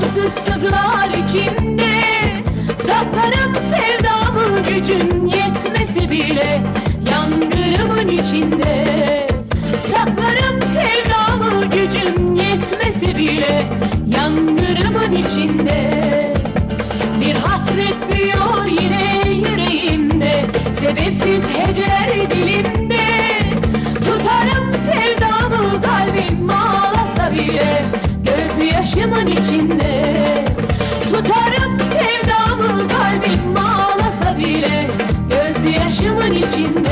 Gamsız sızılar içinde Saklarım sevdamı gücüm yetmese bile Yangınımın içinde Saklarım sevdamı gücüm yetmese bile Yangınımın içinde Bir hasret büyüyor yine yüreğimde Sebepsiz başımın içinde. Tutarım sevdamı kalbim ağlasa bile Gözyaşımın içinde.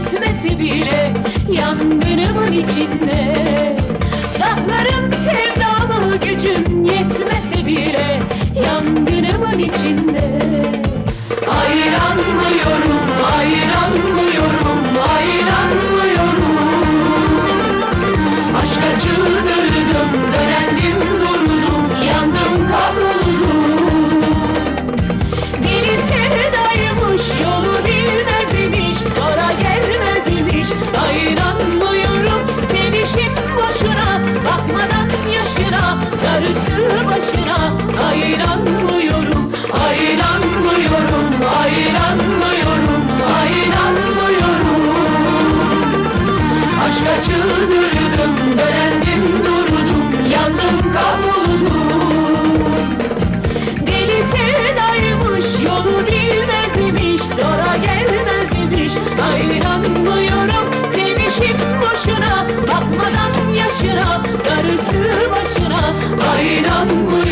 etmesi bile Yangını içinde. Saklarım sevdamı gücüm Aynen bu